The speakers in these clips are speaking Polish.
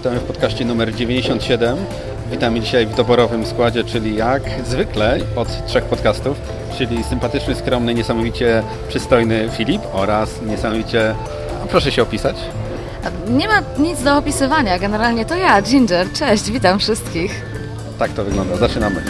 witamy w podcaście numer 97. Witamy dzisiaj w doborowym składzie, czyli jak zwykle od trzech podcastów, czyli sympatyczny, skromny, niesamowicie przystojny Filip oraz niesamowicie... A proszę się opisać. Nie ma nic do opisywania. Generalnie to ja, Ginger. Cześć, witam wszystkich. Tak to wygląda. Zaczynamy.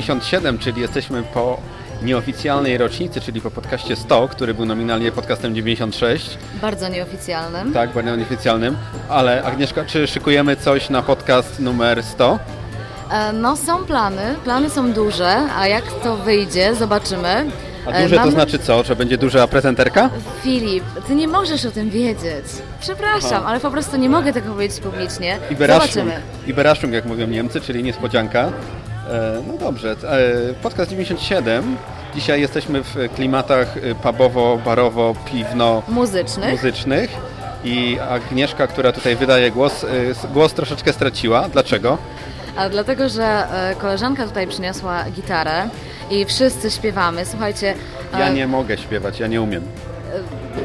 57, czyli jesteśmy po nieoficjalnej rocznicy, czyli po podcaście 100, który był nominalnie podcastem 96. Bardzo nieoficjalnym. Tak, bardzo nieoficjalnym. Ale Agnieszka, czy szykujemy coś na podcast numer 100? E, no są plany, plany są duże, a jak to wyjdzie, zobaczymy. A duże Mam... to znaczy co? Że będzie duża prezenterka? Filip, ty nie możesz o tym wiedzieć. Przepraszam, Aha. ale po prostu nie mogę tego powiedzieć publicznie. Iberaszung. Zobaczymy. Iberaszung, jak mówią Niemcy, czyli niespodzianka. E, no dobrze, e, podcast 97. Dzisiaj jesteśmy w klimatach e, pubowo, barowo, piwno, Muzycznych. muzycznych. I Agnieszka, która tutaj wydaje głos, s- głos troszeczkę straciła. Dlaczego? A dlatego, że e, koleżanka tutaj przyniosła gitarę i wszyscy śpiewamy. Słuchajcie, Ja nie mogę śpiewać, ja nie umiem.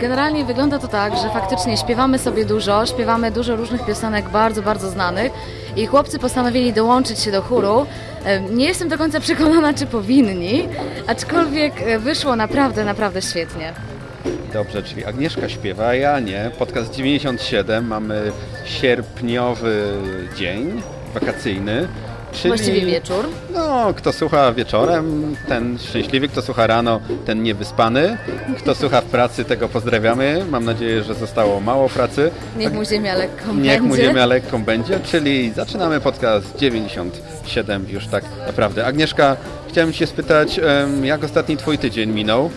Generalnie wygląda to tak, że faktycznie śpiewamy sobie dużo, śpiewamy dużo różnych piosenek bardzo, bardzo znanych i chłopcy postanowili dołączyć się do chóru. Nie jestem do końca przekonana, czy powinni, aczkolwiek e, wyszło naprawdę, naprawdę świetnie. Dobrze, czyli Agnieszka śpiewa, a ja nie. Podcast 97, mamy sierpniowy dzień wakacyjny. Czyli, Właściwie wieczór. No, kto słucha wieczorem, ten szczęśliwy, kto słucha rano, ten niewyspany. Kto słucha w pracy, tego pozdrawiamy. Mam nadzieję, że zostało mało pracy. Niech mu ziemia lekką Niech mu będzie. ziemia lekką będzie, czyli zaczynamy podcast 97 już tak naprawdę. Agnieszka, chciałem się spytać, jak ostatni twój tydzień minął?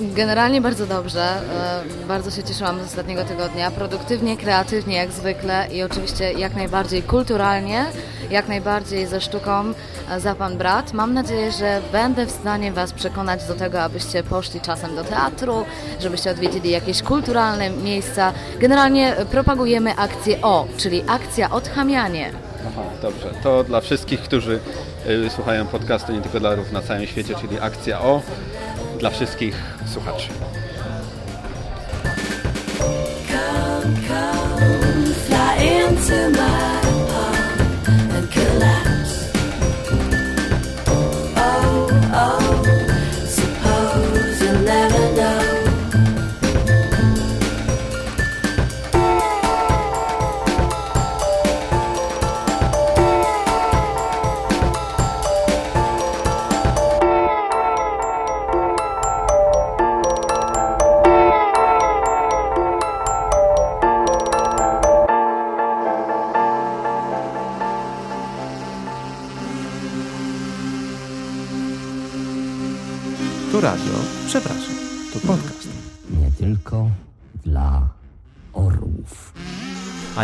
Generalnie bardzo dobrze. e, Bardzo się cieszyłam z ostatniego tygodnia. Produktywnie, kreatywnie jak zwykle i oczywiście jak najbardziej kulturalnie, jak najbardziej ze sztuką e, za pan brat. Mam nadzieję, że będę w stanie Was przekonać do tego, abyście poszli czasem do teatru, żebyście odwiedzili jakieś kulturalne miejsca. Generalnie propagujemy akcję O, czyli akcja odchamianie. Aha, dobrze. To dla wszystkich, którzy y, słuchają podcastu, nie tylko dla rów na całym świecie, czyli akcja O dla wszystkich słuchaczy. Come, come, fly into my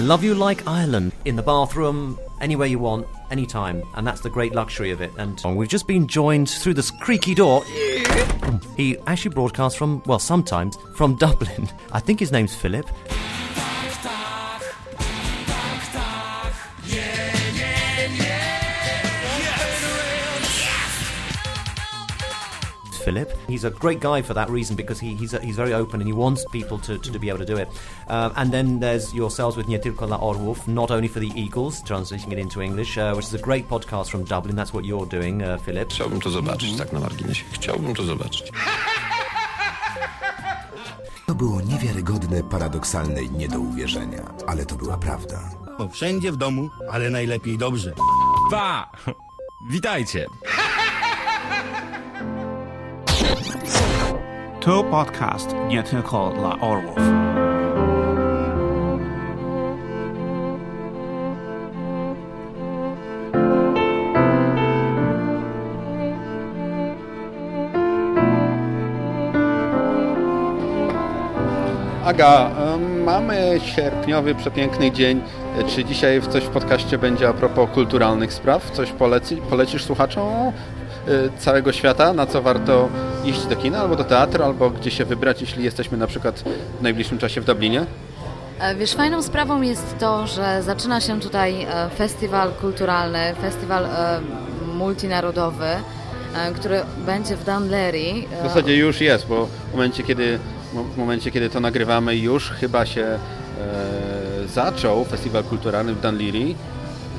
I love you like Ireland. In the bathroom, anywhere you want, anytime. And that's the great luxury of it. And we've just been joined through this creaky door. He actually broadcasts from, well, sometimes from Dublin. I think his name's Philip. Philip. He's a great guy for that reason because he, he's, he's very open and he wants people to, to, be able to do it. Um, and then there's yourselves with Nie tylko dla not only for the Eagles, translating it into English, uh, which is a great podcast from Dublin. That's what you're doing, uh, Philip. Chciałbym to zobaczyć, tak na marginesie. Chciałbym to zobaczyć. To było niewiarygodne, paradoksalne i nie do uwierzenia, ale to była prawda. Bo wszędzie w domu, ale najlepiej dobrze. Dwa! Witajcie! To podcast nie tylko dla orłów. Aga, mamy sierpniowy, przepiękny dzień. Czy dzisiaj coś w podcaście będzie a propos kulturalnych spraw? Coś poleci, polecisz słuchaczom całego świata, na co warto iść do kina, albo do teatru, albo gdzie się wybrać, jeśli jesteśmy na przykład w najbliższym czasie w Dublinie? E, Wiesz, fajną sprawą jest to, że zaczyna się tutaj e, festiwal kulturalny, festiwal e, multinarodowy, który będzie w Dunleary. W zasadzie już jest, bo w momencie, kiedy, w momencie, kiedy to nagrywamy, już chyba się e, zaczął festiwal kulturalny w Dunleary.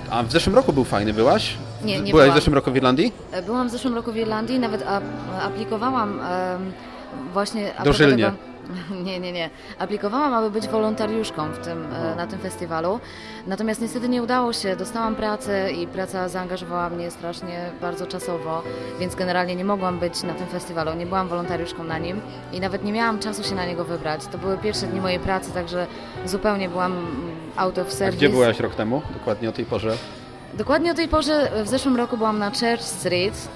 A w zeszłym roku był fajny, byłaś? Nie, nie Byłaś byłam. w zeszłym roku w Irlandii? E, Byłam w zeszłym roku w Irlandii, nawet a, aplikowałam właśnie... a Dożylnie. tego- Nie, nie, nie. Aplikowałam, aby być wolontariuszką w tym, e, na tym festiwalu. Natomiast niestety nie udało się. Dostałam pracę i praca zaangażowała mnie strasznie bardzo czasowo, więc generalnie nie mogłam być na tym festiwalu. Nie byłam wolontariuszką na nim i nawet nie miałam czasu się na niego wybrać. To były pierwsze dni mojej pracy, także zupełnie byłam mm, out of A service. gdzie byłaś rok temu? Dokładnie o tej porze. Dokładnie o tej porze w zeszłym roku byłam na Church Street,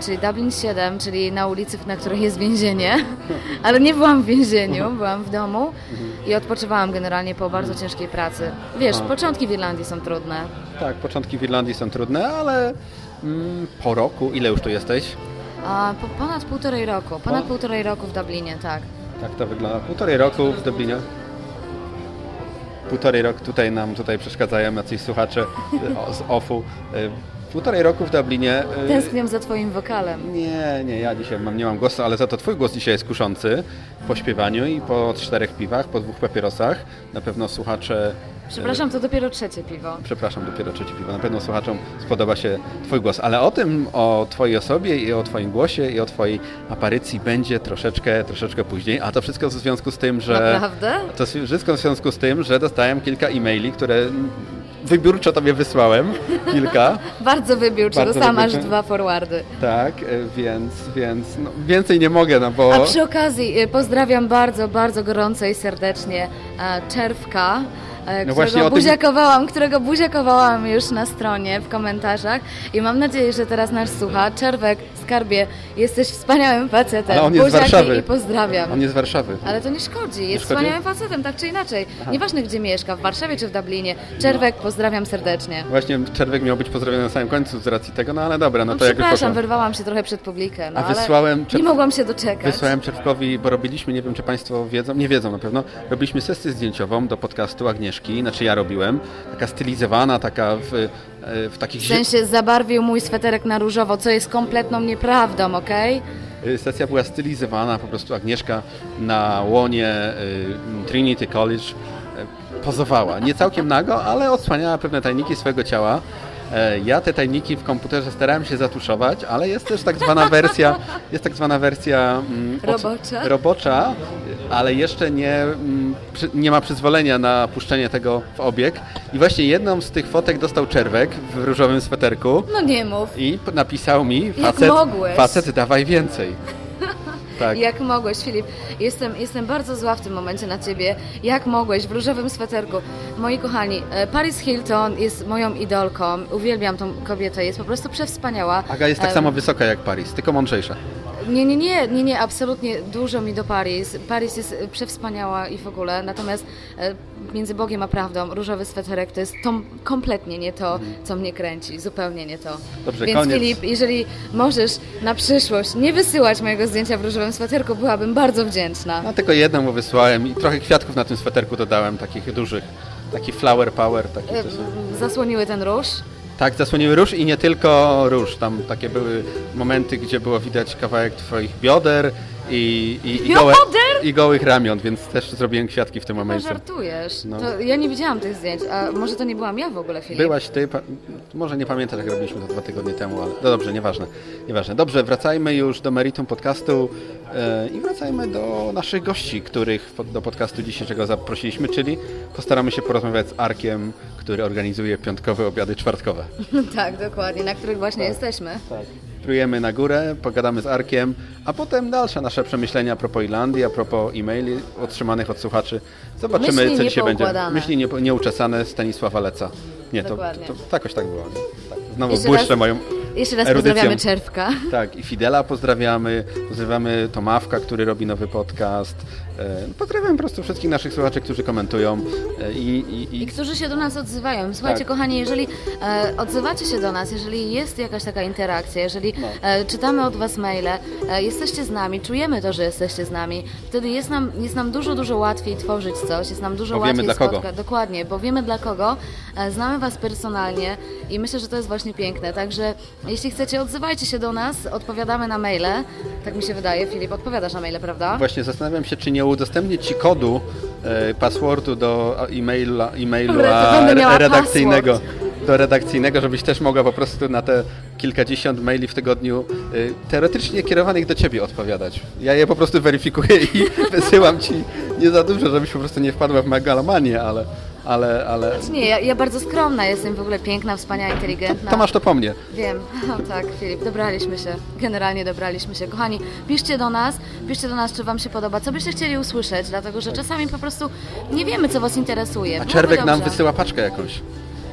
czyli Dublin 7, czyli na ulicy, na której jest więzienie, ale nie byłam w więzieniu, byłam w domu i odpoczywałam generalnie po bardzo ciężkiej pracy. Wiesz, początki w Irlandii są trudne. Tak, początki w Irlandii są trudne, ale mm, po roku, ile już tu jesteś? A, po ponad półtorej roku, ponad półtorej roku w Dublinie, tak. Tak to wygląda. Półtorej roku w Dublinie. Półtorej roku tutaj nam tutaj przeszkadzają jacyś słuchacze z OFU. E, Półtorej roku w Dublinie. e, Tęsknię za twoim wokalem. Nie, nie, ja dzisiaj mam, nie mam głosu, ale za to twój głos dzisiaj jest kuszący po śpiewaniu i po czterech piwach, po dwóch papierosach. Na pewno słuchacze... Przepraszam, to dopiero trzecie piwo. Przepraszam, dopiero trzecie piwo. Na pewno słuchaczom spodoba się Twój głos. Ale o tym, o Twojej osobie i o Twoim głosie i o Twojej aparycji będzie troszeczkę, troszeczkę później. A to wszystko w związku z tym, że... Naprawdę? To wszystko w związku z tym, że dostałem kilka e-maili, które wybiórczo Tobie wysłałem. Kilka. Bardzo wybiórczo, Bardzo dostałam aż dwa forwardy. Tak, e, więc, więc no, więcej nie mogę, no bo... A przy okazji y, pozdrawiam bardzo, bardzo gorąco i serdecznie e, Czerwka, e, No właśnie którego o tym- buziakowałam, którego buziakowałam już na stronie, w komentarzach i mam nadzieję, że teraz nas słucha. Czerwek, skarbie, jesteś wspaniałym facetem. Ale on jest z Warszawy. i pozdrawiam. On jest z Warszawy. Ale to nie szkodzi, jest szkodzi? wspaniałym facetem, tak czy inaczej. Nieważne gdzie mieszka, w Warszawie czy w Dublinie. Czerwek, pozdrawiam serdecznie. Właśnie Czerwek miał być pozdrowiony na samym końcu z racji tego, no ale dobra, no No to jak przepraszam, wyrwałam się trochę przed publikę, no A ale wysłałem Czerw- nie mogłam się doczekać. Wysłałem Czerwkowi, bo robiliśmy, nie wiem czy Państwo wiedzą, nie wiedzą na pewno, robiliśmy sesję zdjęciową do podcastu Agnieszki, znaczy ja robiłem, taka stylizowana, taka w, e, w takich... W sensie zabarwił mój sweterek na różowo, co jest kompletną nieprawdą, okej? Sesja była stylizowana, po prostu Agnieszka na łonie y, Trinity College y, pozowała. Nie całkiem nago, ale odsłaniała pewne tajniki swojego ciała. E, Ja te tajniki w komputerze starałem się zatuszować, ale jest też tak zwana wersja, jest tak zwana wersja mm, od- Robocza? robocza, ale jeszcze nie, mm, przy- nie ma przyzwolenia na puszczenie tego w obieg. I właśnie jedną z tych fotek dostał Czerwek w różowym sweterku No nie mów. i napisał mi facet, facet dawaj więcej. Tak. Jak mogłeś, Filip? Jestem, jestem bardzo zła w tym momencie na ciebie. Jak mogłeś w różowym sweterku? Moi kochani, e, Paris Hilton jest moją idolką. Uwielbiam tą kobietę, jest po prostu przewspaniała. Aga jest tak Em, samo wysoka jak Paris, tylko mądrzejsza. Nie, nie, nie, nie, nie, absolutnie dużo mi do Paris. Paris jest e, przewspaniała i w ogóle, natomiast e, między Bogiem a prawdą różowy sweterek to jest to kompletnie nie to, co mnie kręci, zupełnie nie to. Dobrze, Więc koniec. Filip, jeżeli możesz na przyszłość nie wysyłać mojego zdjęcia w różowym sweterku, byłabym bardzo wdzięczna. No tylko jedną mu wysłałem i trochę kwiatków na tym sweterku dodałem, takich dużych. Taki flower power. Taki E, są- Zasłoniły ten róż. Tak, zasłoniły róż i nie tylko róż. Tam takie były momenty, gdzie było widać kawałek twoich bioder i, i, i, gołe? I gołych ramion, więc też zrobiłem kwiatki w tym No momencie. żartujesz. No. To ja nie widziałam tych zdjęć, a może to nie byłam ja w ogóle, Filip? Byłaś ty, pa- może nie pamiętasz, jak robiliśmy to dwa tygodnie temu, ale no dobrze, nieważne. nieważne. Dobrze, wracajmy już do meritum podcastu e, i wracajmy do naszych gości, których pod- do podcastu dzisiejszego zaprosiliśmy, czyli postaramy się porozmawiać z Arkiem, który organizuje piątkowe obiady czwartkowe. tak, dokładnie, na których właśnie jesteśmy. Tak. Wyprujemy na górę, pogadamy z Arkiem, a potem dalsze nasze przemyślenia a propos Irlandii, a propos e-maili otrzymanych od słuchaczy. Zobaczymy, Myśli co dzisiaj będzie. Myśli nie, nieuczesane Stanisława Leca. Nie, to, to, to jakoś tak było. Tak. Znowu Jeszcze błyszczę raz- moją Jeszcze raz erudycją. pozdrawiamy Czerwka. Tak, i Fidela pozdrawiamy, pozdrawiamy Tomawka, który robi nowy podcast. E, Pozdrawiam po prostu wszystkich naszych słuchaczy, którzy komentują e, i, i, I i którzy się do nas odzywają. Słuchajcie, Tak. kochani, jeżeli e, odzywacie się do nas, jeżeli jest jakaś taka interakcja, jeżeli No. e, czytamy od Was maile, e, jesteście z nami, czujemy to, że jesteście z nami, wtedy jest nam, jest nam dużo, dużo łatwiej tworzyć coś, jest nam dużo Bo wiemy łatwiej dla kogo. Dokładnie, bo wiemy dla kogo, e, znamy Was personalnie i myślę, że to jest właśnie piękne. Także jeśli chcecie, odzywajcie się do nas, odpowiadamy na maile. Tak mi się wydaje, Filip, odpowiadasz na maile, prawda? właśnie zastanawiam się, czy nie udostępnię Ci kodu, e, passwordu do e-maila, e-mailu Dobra, redakcyjnego. password. Do redakcyjnego, żebyś też mogła po prostu na te kilkadziesiąt maili w tygodniu y, teoretycznie kierowanych do Ciebie odpowiadać. Ja je po prostu weryfikuję i wysyłam Ci nie za dużo, żebyś po prostu nie wpadła w megalomanię, ale, ale, ale Nie, ja, ja bardzo skromna jestem, w ogóle piękna, wspaniała, inteligentna. to masz to po mnie. Wiem, tak, Filip, dobraliśmy się. Generalnie dobraliśmy się. Kochani, piszcie do nas, piszcie do nas, czy Wam się podoba, co byście chcieli usłyszeć, dlatego że czasami po prostu nie wiemy, co Was interesuje. A Byłoby Czerwek nam wysyła paczkę jakąś.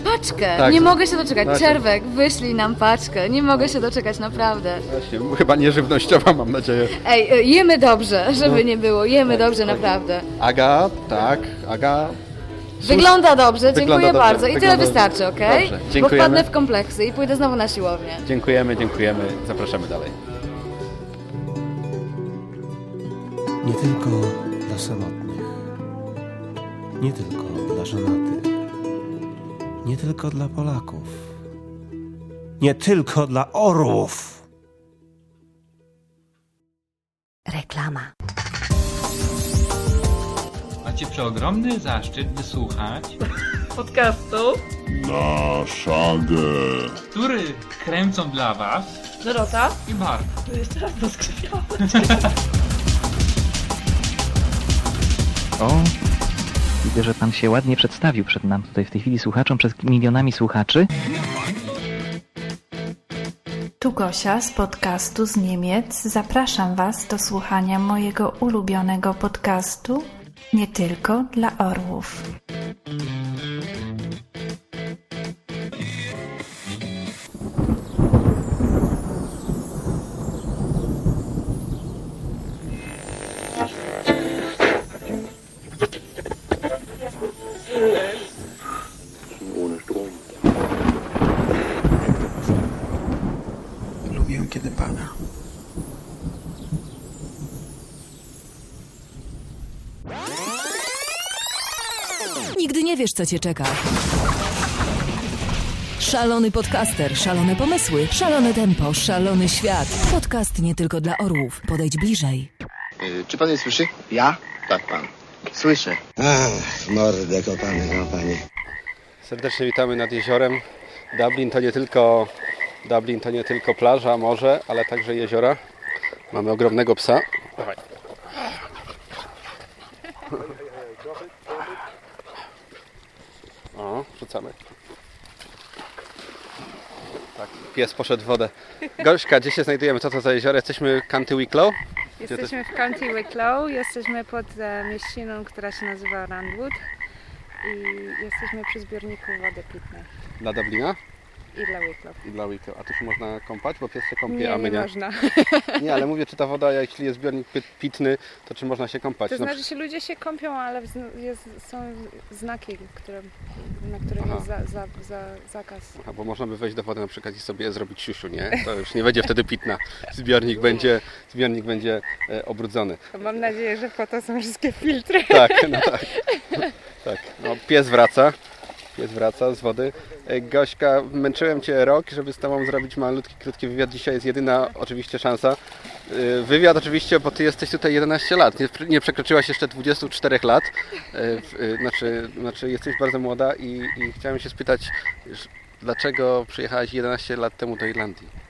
Paczkę! Tak. Nie mogę się doczekać. Właśnie. Czerwek, wyślij nam paczkę. Nie mogę się doczekać, naprawdę. Właśnie, chyba nieżywnościowa mam nadzieję. Ej, jemy dobrze, żeby No. nie było. Jemy dobrze, naprawdę. Aga, tak, Aga. Wygląda dobrze, dziękuję Wygląda dobrze, bardzo. I tyle wygląda wystarczy, dobrze. okej? Dobrze, Bo dziękujemy. wpadnę w kompleksy i pójdę znowu na siłownię. Dziękujemy, dziękujemy. Zapraszamy dalej. Nie tylko dla samotnych, nie tylko dla żonatych, nie tylko dla Polaków, nie tylko dla orłów. Reklama. Macie przeogromny zaszczyt wysłuchać podcastu Na szagę, który kręcą dla was Dorota. i Bart. Jeszcze raz to skrzypiałam. O, widzę, że pan się ładnie przedstawił przed nam tutaj w tej chwili słuchaczom, przed milionami słuchaczy. Tu Gosia z podcastu z Niemiec. Zapraszam Was do słuchania mojego ulubionego podcastu nie tylko dla orłów. Wiesz, co cię czeka. Szalony podcaster, szalone pomysły, szalone tempo, szalony świat. Podcast nie tylko dla orłów. Podejdź bliżej. Y, Czy pan mnie słyszy? Ja? Tak, pan. Słyszę. Ach, mordę kopany, no panie. Serdecznie witamy nad jeziorem. Dublin to nie tylko Dublin to nie tylko plaża, morze, ale także jeziora. Mamy ogromnego psa. Dawaj. Rzucamy. Tak, pies poszedł w wodę. Gośka, gdzie się znajdujemy? Co to za jezioro? Jesteśmy w County Wicklow? Jesteśmy w County Wicklow, jesteśmy pod e, mieściną, która się nazywa Randwood i jesteśmy przy zbiorniku wody pitnej Dla Dublina? I dla Wicklow. I dla Wicklow. A tu się można kąpać? Bo pies się kąpie, Nie, a my nie nie. można. Nie, ale mówię, czy ta woda, jeśli jest zbiornik pit- pitny, to czy można się kąpać? To Na znaczy się ludzie się kąpią, ale jest, są znaki, które, na których Aha. jest za, za, za, zakaz. A bo można by wejść do wody na przykład i sobie zrobić siusiu, nie? To już nie będzie wtedy pitna. Zbiornik będzie, zbiornik będzie e, obrudzony. To mam nadzieję, że po to są wszystkie filtry. Tak, no tak. tak. No, pies wraca. Pies wraca z wody. E, Gośka, męczyłem Cię rok, żeby z Tobą zrobić malutki, krótki wywiad. Dzisiaj jest jedyna oczywiście szansa. E, Wywiad oczywiście, bo Ty jesteś tutaj 11 lat. Nie, nie przekroczyłaś jeszcze 24 lat. E, Znaczy, znaczy jesteś bardzo młoda i, i chciałem się spytać, dlaczego przyjechałaś 11 lat temu do Irlandii?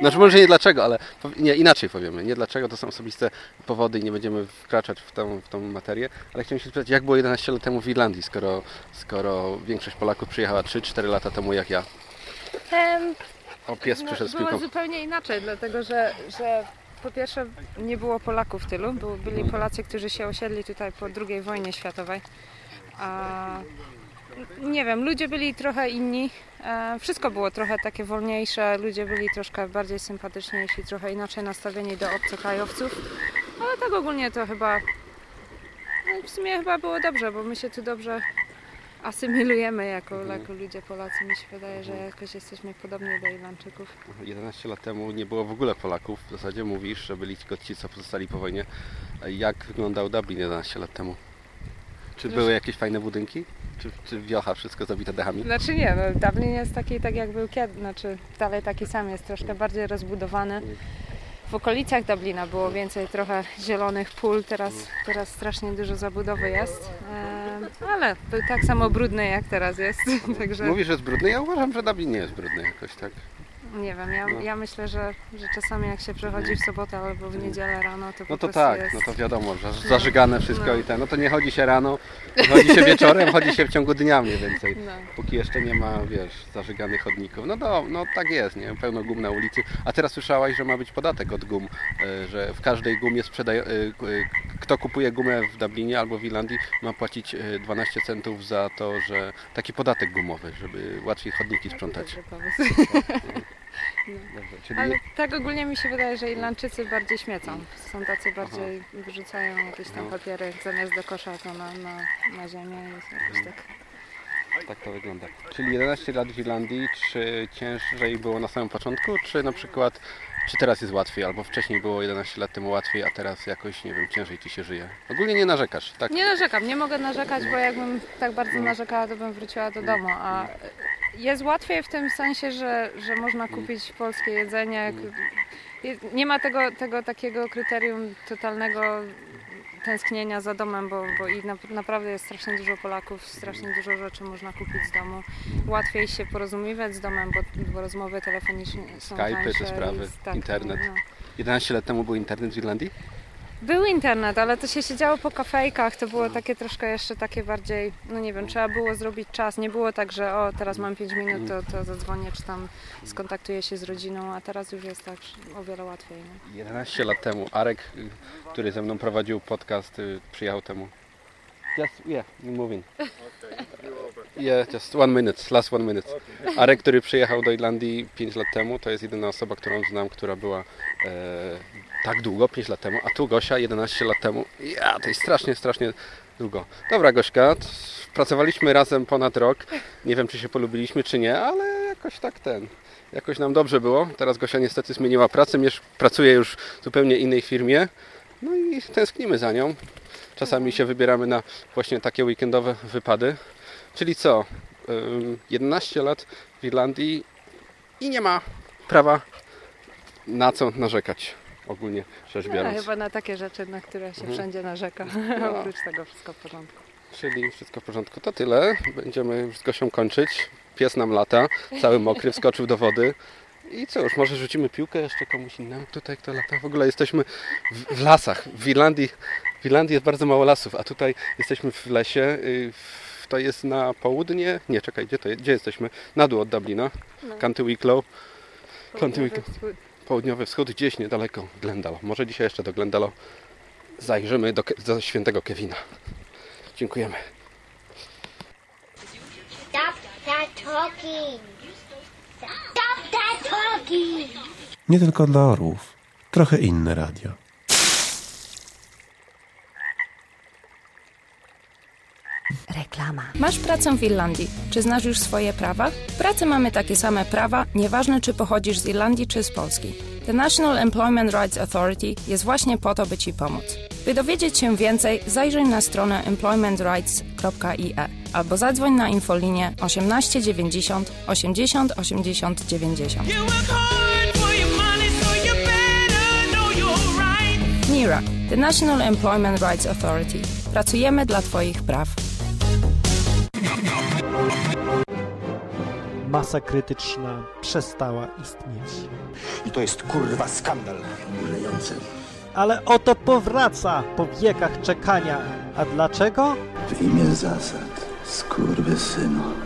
Znaczy może nie dlaczego, ale nie, inaczej powiemy. Nie dlaczego, to są osobiste powody i nie będziemy wkraczać w tą, w tą materię, ale chciałem się spytać, jak było 11 lat temu w Irlandii, skoro, skoro większość Polaków przyjechała 3-4 lata temu jak ja. Em, O, pies przyszedł z było piłką. zupełnie inaczej, dlatego że, że po pierwsze nie było Polaków tylu, bo byli Polacy, którzy się osiedli tutaj po II wojnie światowej. A, nie wiem, ludzie byli trochę inni, e, wszystko było trochę takie wolniejsze, ludzie byli troszkę bardziej sympatyczniejsi, trochę inaczej nastawieni do obcokrajowców, ale tak ogólnie to chyba, no w sumie chyba było dobrze, bo my się tu dobrze asymilujemy jako, jako ludzie Polacy. Mi się wydaje, że jakoś jesteśmy podobni do Irlandczyków. 11 lat temu nie było w ogóle Polaków. W zasadzie mówisz, że byli tylko ci, co pozostali po wojnie. Jak wyglądał Dublin 11 lat temu? Czy były jakieś fajne budynki? Czy, czy wiocha wszystko zabite dachami? Znaczy nie, no Dublin jest taki tak jak był kiedyś, znaczy dalej taki sam jest, troszkę bardziej rozbudowany. W okolicach Dublina było więcej trochę zielonych pól, teraz, teraz strasznie dużo zabudowy jest, e, ale był tak samo brudny jak teraz jest, także Mówisz, że jest brudny? Ja uważam, że Dublin nie jest brudny jakoś tak. Nie wiem, ja, No. ja myślę, że, że czasami jak się przechodzi w sobotę albo w niedzielę rano, to po No to tak, jest... no to wiadomo, że zażygane wszystko No. i ten. No to nie chodzi się rano, chodzi się wieczorem, chodzi się w ciągu dnia mniej więcej. No. Póki jeszcze nie ma, wiesz, zażyganych chodników. No do, no tak jest, nie? Pełno gum na ulicy. A teraz słyszałaś, że ma być podatek od gum, e, że w każdej gumie sprzedaje, e, e, kto kupuje gumę w Dublinie albo w Irlandii ma płacić e, 12 centów za to, że taki podatek gumowy, żeby łatwiej chodniki sprzątać. Dobrze, czyli Ale tak ogólnie mi się wydaje, że Irlandczycy bardziej śmiecą. Są tacy bardziej, wyrzucają jakieś tam No. papiery zamiast do kosza to na, na, na ziemię i jakoś tak. Tak to wygląda. Czyli 11 lat w Irlandii, czy ciężej było na samym początku, czy na przykład, czy teraz jest łatwiej, albo wcześniej było 11 lat temu łatwiej, a teraz jakoś, nie wiem, ciężej Ci się żyje? Ogólnie nie narzekasz, tak? Nie narzekam, nie mogę narzekać, bo jakbym tak bardzo narzekała, to bym wróciła do domu, a jest łatwiej w tym sensie, że, że można kupić polskie jedzenie. Nie ma tego, tego takiego kryterium totalnego tęsknienia za domem, bo, bo i na, naprawdę jest strasznie dużo Polaków, strasznie dużo rzeczy można kupić z domu. Łatwiej się porozumiewać z domem, bo, bo rozmowy telefoniczne są Skype'y, tańsze te sprawy, i- tak, internet. no. 11 lat temu był internet w Irlandii? Był internet, ale to się siedziało po kafejkach, to było takie troszkę jeszcze takie bardziej, no nie wiem, trzeba było zrobić czas. Nie było tak, że o, teraz mam 5 minut, to, to zadzwonię, czy tam skontaktuję się z rodziną, a teraz już jest tak o wiele łatwiej. Nie? 11 lat temu Arek, który ze mną prowadził podcast, y, przyjechał temu. Just, yeah, moving. Yeah, just one minute, last one minute. Arek, który przyjechał do Irlandii 5 lat temu, to jest jedyna osoba, którą znam, która była e, tak długo, 5 lat temu, a tu Gosia 11 lat temu. Ja, to jest strasznie, strasznie długo. Dobra Gośka, pracowaliśmy razem ponad rok. Nie wiem, czy się polubiliśmy, czy nie, ale jakoś tak ten. Jakoś nam dobrze było. Teraz Gosia niestety zmieniła pracę, miesz- pracuje już w zupełnie innej firmie. No i tęsknimy za nią. Czasami się wybieramy na właśnie takie weekendowe wypady. Czyli co? Ym, 11 lat w Irlandii i nie ma prawa na co narzekać. Ogólnie rzecz No, biorąc. chyba na takie rzeczy, na które się Mhm. wszędzie narzeka. No. Oprócz tego wszystko w porządku. Czyli wszystko w porządku. To tyle. Będziemy już z Gosią kończyć. Pies nam lata, cały mokry, wskoczył do wody. I cóż, może rzucimy piłkę jeszcze komuś innemu tutaj, kto lata. W ogóle jesteśmy w, w lasach. W Irlandii, w Irlandii jest bardzo mało lasów, a tutaj jesteśmy w lesie. y, To jest na południe. Nie, czekaj, gdzie to? Gdzie jesteśmy? Na dół od Dublina. No. County Wicklow. County Wicklow. Południowy wschód, gdzieś niedaleko Glendale. Może dzisiaj jeszcze do Glendale zajrzymy do, do świętego Kevina. Dziękujemy. Stop that talking. Stop that talking. Nie tylko dla orłów. Trochę inne radio. Reklama. Masz pracę w Irlandii. Czy znasz już swoje prawa? W pracy mamy takie same prawa, nieważne czy pochodzisz z Irlandii czy z Polski. The National Employment Rights Authority jest właśnie po to, by Ci pomóc. By dowiedzieć się więcej, zajrzyj na stronę employmentrights.ie albo zadzwoń na infolinię 18 90 80 80 90. NERA, The National Employment Rights Authority. Pracujemy dla Twoich praw. Masa krytyczna przestała istnieć. I to jest kurwa skandal. Ulejący. Ale oto powraca po wiekach czekania. A dlaczego? W imię zasad, skurwysynu.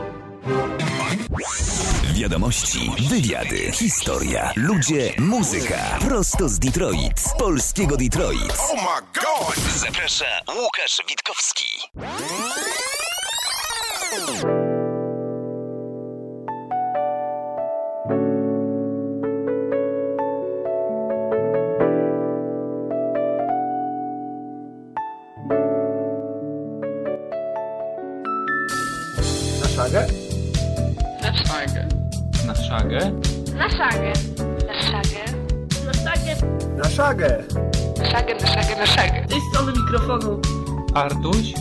Wiadomości, wywiady, historia, ludzie, muzyka. Prosto z Detroit, z polskiego Detroit. Oh my god! Zaprasza Łukasz Witkowski. Artuś?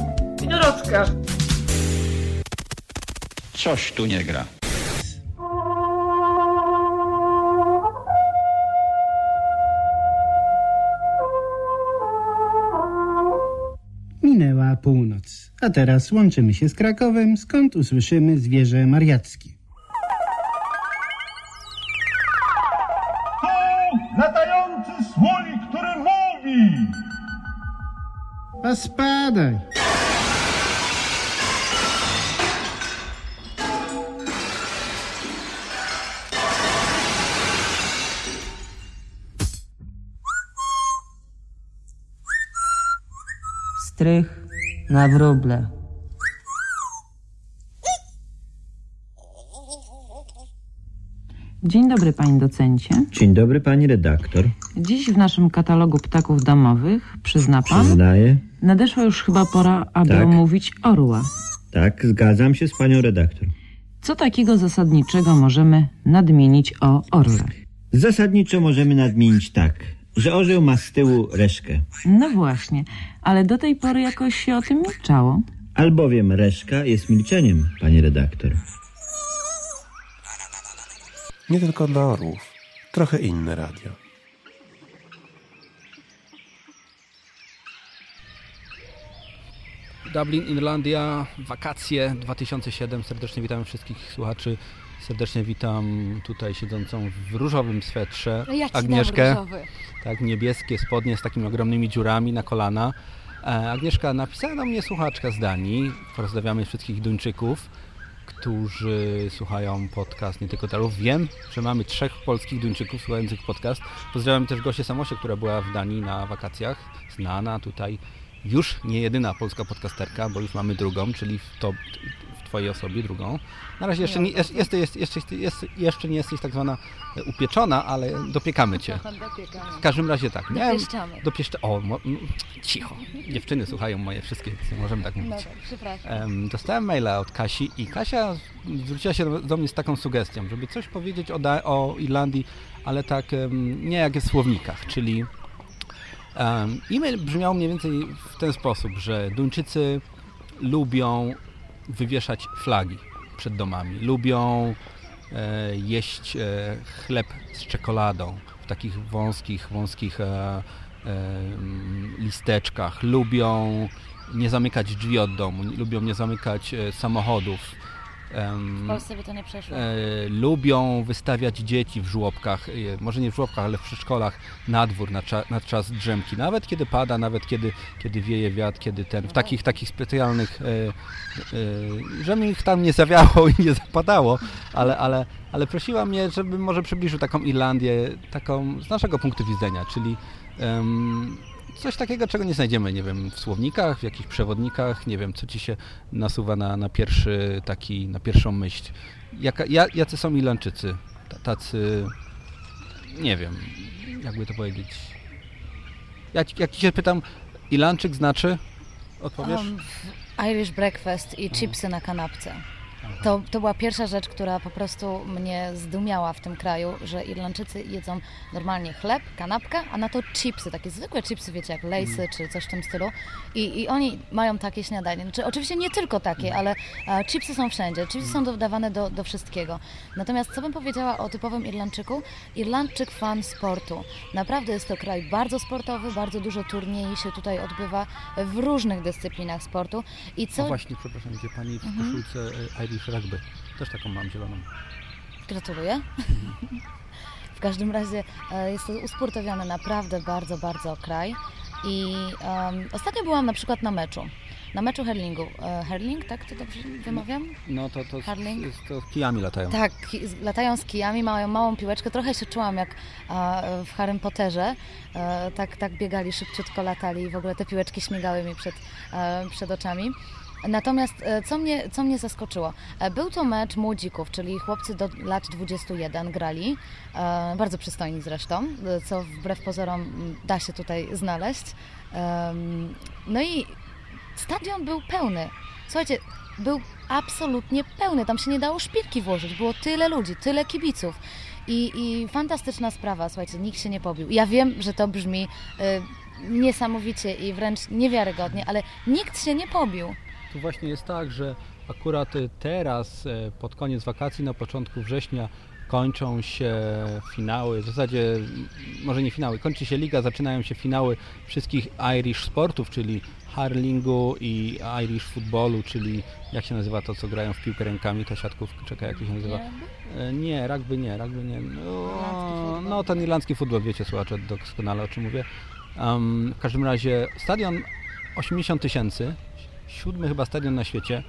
I Dorotka. Coś tu nie gra. Minęła północ, a teraz łączymy się z Krakowem, skąd usłyszymy zwierzę mariackie. A spadaj! Strych na wróble. Dzień dobry, panie docencie. Dzień dobry, pani redaktor. Dziś w naszym katalogu ptaków domowych, przyzna pan, Przyznaję. nadeszła już chyba pora, aby Tak. omówić orła. Tak, zgadzam się z panią redaktor. Co takiego zasadniczego możemy nadmienić o orle? Zasadniczo możemy nadmienić tak, że orzeł ma z tyłu reszkę. No właśnie, ale do tej pory jakoś się o tym milczało. Albowiem reszka jest milczeniem, pani redaktor. Nie tylko dla orłów. Trochę inne radio. Dublin, Irlandia, wakacje 2007. Serdecznie witam wszystkich słuchaczy. Serdecznie witam tutaj siedzącą w różowym swetrze No jaki Agnieszkę. Tak, niebieskie spodnie z takimi ogromnymi dziurami na kolana. E, Agnieszka napisała do mnie słuchaczka z Danii. Pozdrawiamy wszystkich Duńczyków, którzy słuchają podcast nie tylko Darów. Wiem, że mamy trzech polskich Duńczyków słuchających podcast. Pozdrawiam też Gosię Samosie, która była w Danii na wakacjach. Znana tutaj już nie jedyna polska podcasterka, bo już mamy drugą, czyli to, Twojej osobie drugą. Na razie jeszcze nie, jest, jest, jest, jeszcze, jest, jeszcze nie jesteś tak zwana e, upieczona, ale dopiekamy Cię. W każdym razie tak. Miałem, Dopieszczamy. dopieszcza, o, mo, cicho. Dziewczyny słuchają moje wszystkie, możemy tak mówić. Przepraszam. Em, Dostałem maila od Kasi i Kasia zwróciła się do, mnie z taką sugestią, żeby coś powiedzieć o, da, o Irlandii, ale tak nie jak jest w słownikach, czyli em, e-mail brzmiał mniej więcej w ten sposób, że Duńczycy lubią wywieszać flagi przed domami, lubią e, jeść e, chleb z czekoladą w takich wąskich, wąskich e, e, mm, listeczkach, lubią nie zamykać drzwi od domu, lubią nie zamykać e, samochodów. W Polsce by to nie przeszło. e, lubią wystawiać dzieci w żłobkach, e, może nie w żłobkach, ale w przedszkolach na dwór na, cza, na czas drzemki, nawet kiedy pada, nawet kiedy, kiedy wieje wiatr, kiedy ten, w takich, takich specjalnych, e, żeby ich tam nie zawiało i nie zapadało, ale, ale, ale prosiła mnie, żebym może przybliżył taką Irlandię, taką z naszego punktu widzenia, czyli em, coś takiego, czego nie znajdziemy, nie wiem, w słownikach, w jakichś przewodnikach, nie wiem, co ci się nasuwa na, na pierwszy taki, na pierwszą myśl. Jaka, ja- jacy są Irlandczycy? Ta- Tacy, nie wiem, jakby to powiedzieć. Jak, jak ci się pytam, Irlandczyk znaczy? Odpowiesz? Um, Irish breakfast i chipsy na kanapce. To, to była pierwsza rzecz, która po prostu mnie zdumiała w tym kraju, że Irlandczycy jedzą normalnie chleb, kanapkę, a na to chipsy, takie zwykłe chipsy, wiecie, jak lejsy czy coś w tym stylu. I, i oni mają takie śniadanie. Znaczy, oczywiście nie tylko takie, ale e, chipsy są wszędzie. Chipsy są dodawane do, do wszystkiego. Natomiast co bym powiedziała o typowym Irlandczyku? Irlandczyk fan sportu. Naprawdę jest to kraj bardzo sportowy, bardzo dużo turniej się tutaj odbywa w różnych dyscyplinach sportu. I co... No właśnie, przepraszam, gdzie pani w Mhm. koszulce e, Irish Rugby. Też taką mam zieloną. Gratuluję. W każdym razie e, jest to usportowiony naprawdę bardzo, bardzo kraj. I em, ostatnio byłam na przykład na meczu. Na meczu hurlingu. E, hurling, tak to dobrze wymawiam? No to, to, Hurling? z, to z kijami latają. Tak, ki- z- latają z kijami, mają małą piłeczkę. Trochę się czułam jak a, w Harrym Potterze. E, tak, tak biegali, szybciutko latali i w ogóle te piłeczki śmigały mi przed, e, przed oczami. Natomiast e, co mnie, co mnie zaskoczyło? E, Był to mecz młodzików, czyli chłopcy do lat 21 grali, e, bardzo przystojni zresztą, co wbrew pozorom da się tutaj znaleźć. No i stadion był pełny. Słuchajcie, był absolutnie pełny. Tam się nie dało szpilki włożyć. Było tyle ludzi, tyle kibiców. I, I fantastyczna sprawa, słuchajcie, nikt się nie pobił. Ja wiem, że to brzmi niesamowicie i wręcz niewiarygodnie, ale nikt się nie pobił. Tu właśnie jest tak, że akurat teraz, e, pod koniec wakacji, na początku września, kończą się finały, w zasadzie może nie finały, kończy się liga, zaczynają się finały wszystkich Irish sportów, czyli hurlingu i Irish footballu, czyli jak się nazywa to, co grają w piłkę rękami, ta siatkówka, czekaj, jak to się nazywa? E, Nie, rugby nie, rugby nie. No, no ten irlandzki futbol, wiecie słuchacze doskonale o czym mówię. Em, w każdym razie stadion 80 tysięcy, siódmy chyba stadion na świecie.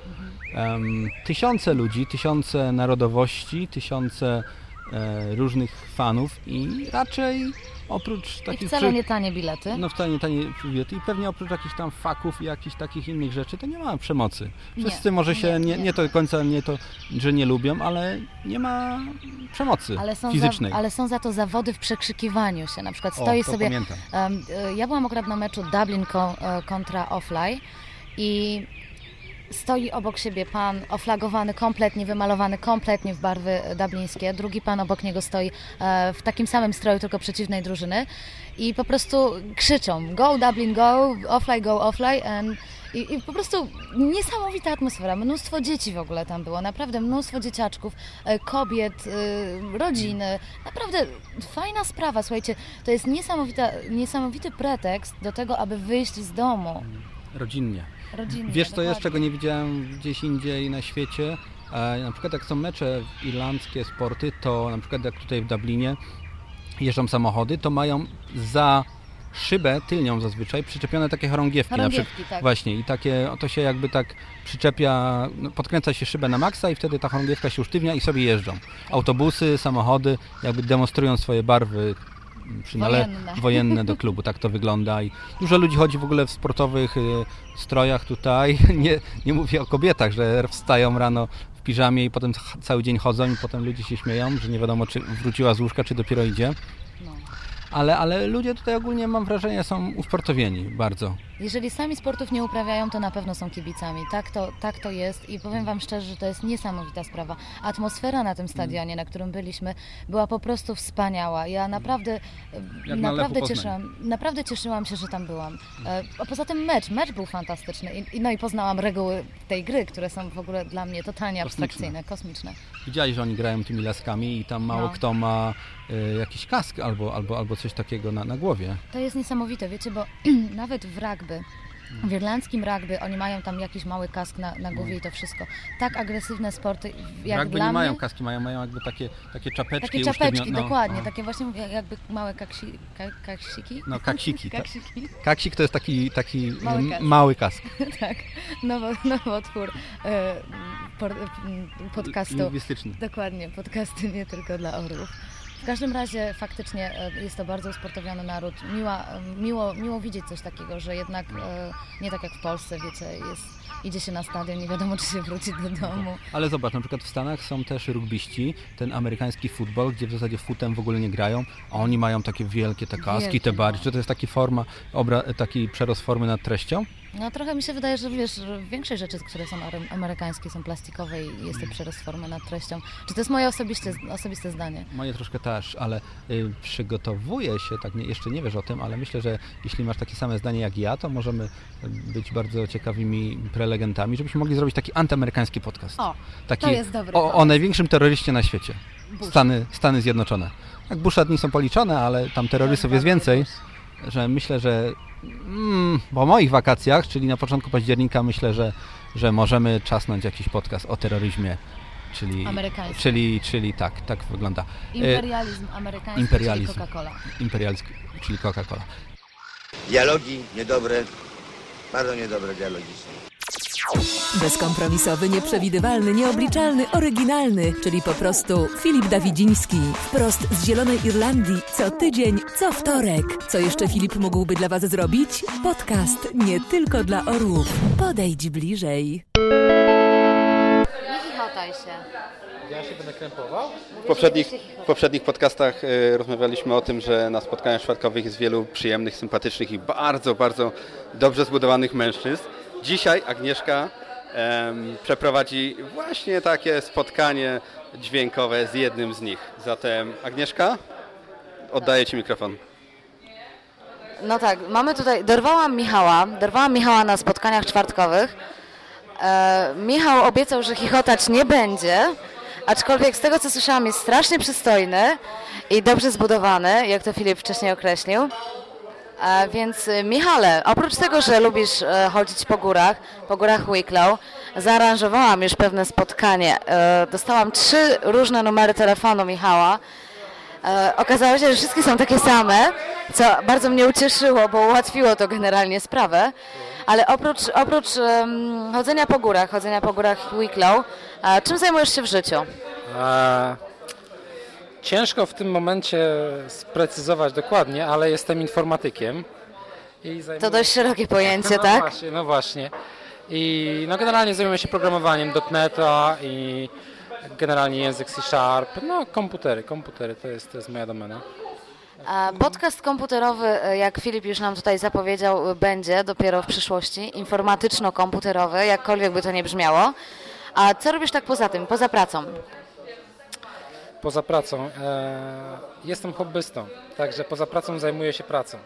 Tysiące ludzi, tysiące narodowości, tysiące e, różnych fanów i raczej oprócz I takich... wcale przy- nie tanie bilety. No wcale nie tanie bilety i pewnie oprócz jakichś tam faków i jakichś takich innych rzeczy, to nie ma przemocy. Wszyscy Nie, może się, nie, nie, nie. to do końca nie to, że nie lubią, ale nie ma przemocy Ale fizycznej. za, ale są za to zawody w przekrzykiwaniu się. Na przykład O, stoi to sobie. pamiętam. e, ja byłam akurat na meczu Dublin e, kontra Offline i stoi obok siebie pan oflagowany kompletnie, wymalowany kompletnie w barwy dublińskie. Drugi pan obok niego stoi e, w takim samym stroju, tylko przeciwnej drużyny i po prostu krzyczą go Dublin, go, offline, go, offline and i, I po prostu niesamowita atmosfera, mnóstwo dzieci w ogóle tam było, naprawdę mnóstwo dzieciaczków, e, kobiet, e, rodziny, naprawdę fajna sprawa, słuchajcie, to jest niesamowita, niesamowity pretekst do tego, aby wyjść z domu. Rodzinnie. Rodzinnie, Wiesz co jest, dokładnie. czego nie widziałem gdzieś indziej na świecie? E, na przykład jak są mecze irlandzkie sporty, to na przykład jak tutaj w Dublinie jeżdżą samochody, to mają za szybę tylnią zazwyczaj przyczepione takie chorągiewki. na Chorągiewki, przykład. tak. Właśnie i takie, to się jakby tak przyczepia, no, podkręca się szybę na maksa i wtedy ta chorągiewka się usztywnia i sobie jeżdżą. Autobusy, samochody jakby demonstrują swoje barwy przynale- Wojenne. wojenne do klubu. Tak to wygląda i dużo ludzi chodzi w ogóle w sportowych y, strojach tutaj. Nie, nie mówię o kobietach, że wstają rano w piżamie i potem cały dzień chodzą i potem ludzie się śmieją, że nie wiadomo czy wróciła z łóżka, czy dopiero idzie. Ale, ale ludzie tutaj ogólnie mam wrażenie są usportowieni bardzo. Jeżeli sami sportów nie uprawiają, to na pewno są kibicami. Tak to, tak to jest i powiem Wam szczerze, że to jest niesamowita sprawa. Atmosfera na tym stadionie, na którym byliśmy, była po prostu wspaniała. Ja naprawdę, Jak na naprawdę Lechu Poznań. cieszyłam, naprawdę cieszyłam się, że tam byłam. E, A poza tym mecz, mecz był fantastyczny. I, i- no i poznałam reguły tej gry, które są w ogóle dla mnie totalnie Kosmiczne. abstrakcyjne, kosmiczne. Widziałeś, że oni grają tymi laskami i tam mało No. kto ma y, jakiś kask albo, albo, albo coś takiego na, na głowie. To jest niesamowite, wiecie, bo nawet w rugby, w irlandzkim rugby oni mają tam jakiś mały kask na, na głowie i to wszystko. Tak agresywne sporty jak Rugby dla nie mają mnie, kaski, mają, mają jakby takie, takie czapeczki Takie czapeczki, no, dokładnie, no. takie właśnie jakby małe kaksi, ka, kaksiki. No, kaksiki, tak. kaksiki. Kaksik to jest taki, taki Mały kask. mały kask. tak, nowo, nowotwór e, podcastu. Lingwistyczny. Dokładnie, podcasty nie tylko dla orłów. W każdym razie faktycznie e, jest to bardzo usportowiony naród. Miła, e, miło, miło widzieć coś takiego, że jednak e, nie tak jak w Polsce, wiecie, jest, idzie się na stadion, nie wiadomo czy się wróci do domu. Ale zobacz, na przykład w Stanach są też rugbyści, ten amerykański futbol, gdzie w zasadzie futem w ogóle nie grają, a oni mają takie wielkie te kaski, Wielkie, te no. barki. Czy to jest taki forma, obra, taki przerost formy nad treścią? No trochę mi się wydaje, że wiesz, większość rzeczy, które są amerykańskie są plastikowe i jest to przerost formy nad treścią. Czy to jest moje osobiste, osobiste zdanie? Moje troszkę też, ale y, przygotowuję się, tak nie, jeszcze nie wiesz o tym, ale myślę, że jeśli masz takie same zdanie jak ja, to możemy być bardzo ciekawymi prelegentami, żebyśmy mogli zrobić taki antyamerykański podcast. O, taki to jest dobry o, o największym terroryście na świecie. Bush. Stany, Stany Zjednoczone. Jak Busha dni są policzone, ale tam terrorystów jest więcej, że myślę, że mm, po moich wakacjach, czyli na początku października, myślę, że, że możemy czasnąć jakiś podcast o terroryzmie. Czyli, czyli, czyli tak, tak wygląda. E, Imperializm amerykański, imperializm. czyli Coca-Cola. Imperializm, czyli Coca-Cola. Dialogi niedobre, bardzo niedobre dialogi są. Bezkompromisowy, nieprzewidywalny, nieobliczalny, oryginalny, czyli po prostu Filip Dawidziński. Wprost z Zielonej Irlandii, co tydzień, co wtorek. Co jeszcze Filip mógłby dla Was zrobić? Podcast nie tylko dla orłów. Podejdź bliżej. Nie chichotaj się. Ja się będę krępował? W poprzednich, w poprzednich podcastach y, rozmawialiśmy o tym, że na spotkaniach świadkowych jest wielu przyjemnych, sympatycznych i bardzo, bardzo dobrze zbudowanych mężczyzn. Dzisiaj Agnieszka przeprowadzi właśnie takie spotkanie dźwiękowe z jednym z nich. Zatem Agnieszka, oddaję Ci mikrofon. No tak, mamy tutaj, dorwałam Michała, dorwałam Michała na spotkaniach czwartkowych. E, Michał obiecał, że chichotać nie będzie, aczkolwiek z tego co słyszałam jest strasznie przystojny i dobrze zbudowany, jak to Filip wcześniej określił. E, więc e, Michale, oprócz tego, że lubisz e, chodzić po górach, po górach Wicklow, zaaranżowałam już pewne spotkanie. Dostałam trzy różne numery telefonu Michała. Okazało się, że wszystkie są takie same, co bardzo mnie ucieszyło, bo ułatwiło to generalnie sprawę. Ale oprócz, oprócz chodzenia po górach, chodzenia po górach Wicklow, czym zajmujesz się w życiu? Ciężko w tym momencie sprecyzować dokładnie, ale jestem informatykiem. Zajmuję... To dość szerokie pojęcie, no tak? Właśnie, no właśnie. I no generalnie zajmuję się programowaniem .NETA i generalnie język C Sharp. No komputery, komputery to jest, to jest moja domena. A Podcast komputerowy, e, jak Filip już nam tutaj zapowiedział, e, będzie dopiero w przyszłości, informatyczno-komputerowy, jakkolwiek by to nie brzmiało. A co robisz tak poza tym, poza pracą? Poza pracą e, jestem hobbystą, także poza pracą zajmuję się pracą.